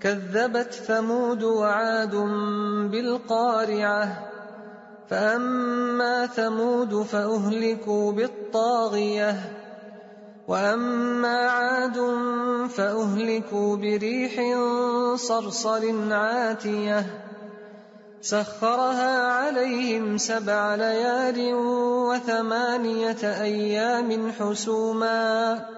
كذبت ثمود وعاد بالقارعة فأما ثمود فأهلكوا بالطاغية وأما عاد فأهلكوا بريح صرصر عاتية. سخرها عليهم سبع ليال وثمانية أيام حسوما.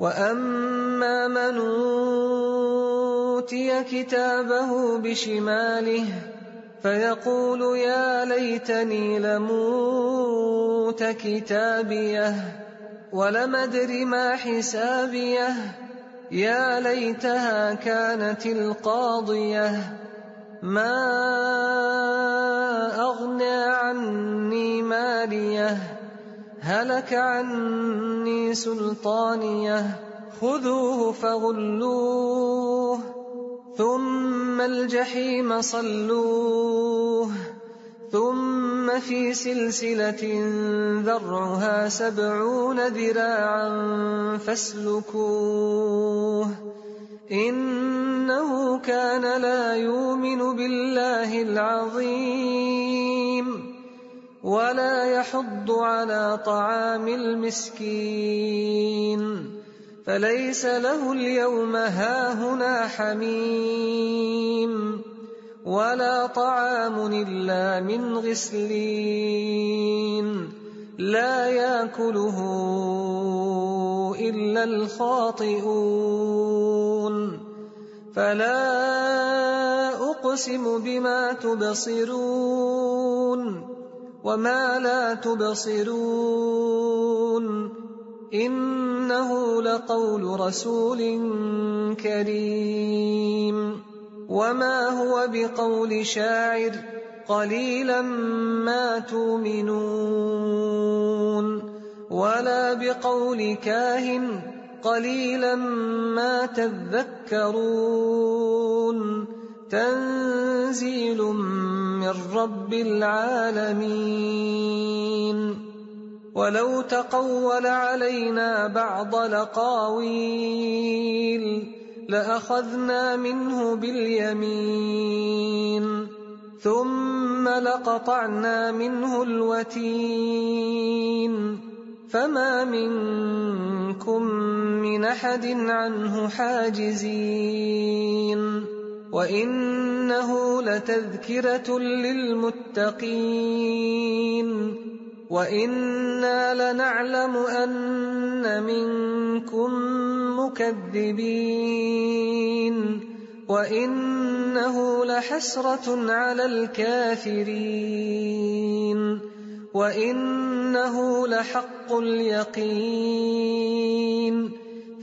واما من اوتي كتابه بشماله فيقول يا ليتني لموت كتابيه ولم ادر ما حسابيه يا ليتها كانت القاضيه ما اغنى عني ماليه هلك عني سلطانية خذوه فغلوه ثم الجحيم صلوه ثم في سلسلة ذرعها سبعون ذراعا فاسلكوه. إنه كان لا يؤمن بالله العظيم. ولا يحض على طعام المسكين. فليس له اليوم هاهنا حميم ولا طعام إلا من غسلين. لا يأكله إلا الخاطئون. فلا أقسم بما تبصرون. وما لا تبصرون انه لقول رسول كريم وما هو بقول شاعر قليلا ما تؤمنون ولا بقول كاهن قليلا ما تذكرون تنزيل من رب العالمين. ولو تقول علينا بعض لقاويل لأخذنا منه باليمين. ثم لقطعنا منه الوتين. فما منكم من أحد عنه حاجزين. وانه لتذكره للمتقين وأنا لنعلم ان منكم مكذبين وانه لحسره على الكافرين وانه لحق اليقين